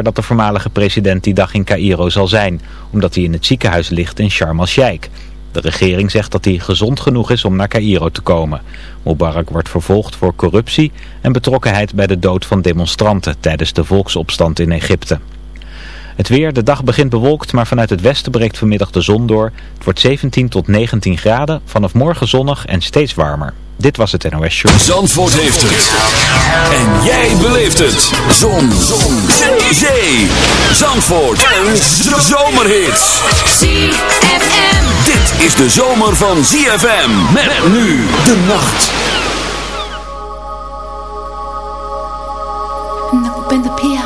dat de voormalige president die dag in Cairo zal zijn, omdat hij in het ziekenhuis ligt in Sharm el-Sheikh. De regering zegt dat hij gezond genoeg is om naar Cairo te komen. Mubarak wordt vervolgd voor corruptie en betrokkenheid bij de dood van demonstranten tijdens de volksopstand in Egypte. Het weer, de dag begint bewolkt, maar vanuit het westen breekt vanmiddag de zon door. Het wordt 17 tot 19 graden, vanaf morgen zonnig en steeds warmer. Dit was het NOS Show. Zandvoort heeft het. En jij beleeft het. Zon. Zon. Zee. Zee. Zandvoort. Een zomerhit. ZFM. Dit is de zomer van ZFM. Met nu de nacht. Nakupenda pia, nakutaka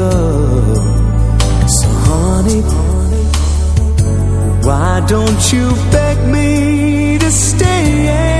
go. So, honey, why don't you beg me to stay?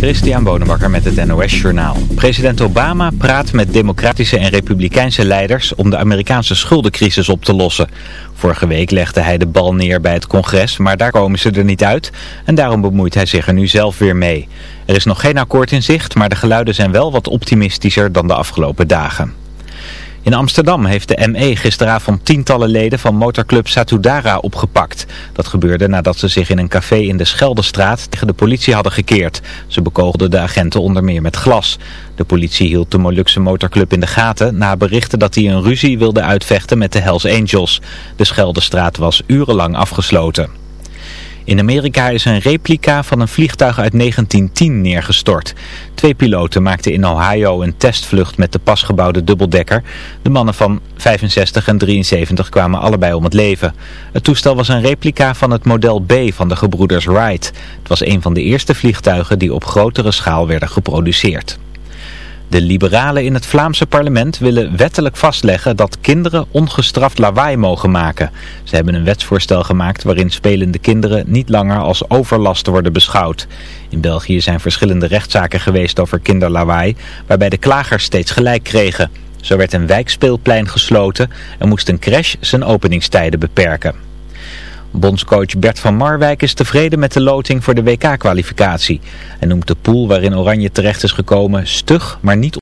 Christian Bonenbakker met het NOS Journaal. President Obama praat met democratische en republikeinse leiders om de Amerikaanse schuldencrisis op te lossen. Vorige week legde hij de bal neer bij het congres, maar daar komen ze er niet uit en daarom bemoeit hij zich er nu zelf weer mee. Er is nog geen akkoord in zicht, maar de geluiden zijn wel wat optimistischer dan de afgelopen dagen. In Amsterdam heeft de ME gisteravond tientallen leden van motorclub Satudara opgepakt. Dat gebeurde nadat ze zich in een café in de Scheldestraat tegen de politie hadden gekeerd. Ze bekogelden de agenten onder meer met glas. De politie hield de Molukse motorclub in de gaten na berichten dat hij een ruzie wilde uitvechten met de Hells Angels. De Scheldestraat was urenlang afgesloten. In Amerika is een replica van een vliegtuig uit 1910 neergestort. Twee piloten maakten in Ohio een testvlucht met de pasgebouwde dubbeldekker. De mannen van 65 en 73 kwamen allebei om het leven. Het toestel was een replica van het model B van de gebroeders Wright. Het was een van de eerste vliegtuigen die op grotere schaal werden geproduceerd. De liberalen in het Vlaamse parlement willen wettelijk vastleggen dat kinderen ongestraft lawaai mogen maken. Ze hebben een wetsvoorstel gemaakt waarin spelende kinderen niet langer als overlast worden beschouwd. In België zijn verschillende rechtszaken geweest over kinderlawaai, waarbij de klagers steeds gelijk kregen. Zo werd een wijkspeelplein gesloten en moest een crash zijn openingstijden beperken. Bondscoach Bert van Marwijk is tevreden met de loting voor de WK-kwalificatie. Hij noemt de pool waarin Oranje terecht is gekomen stug, maar niet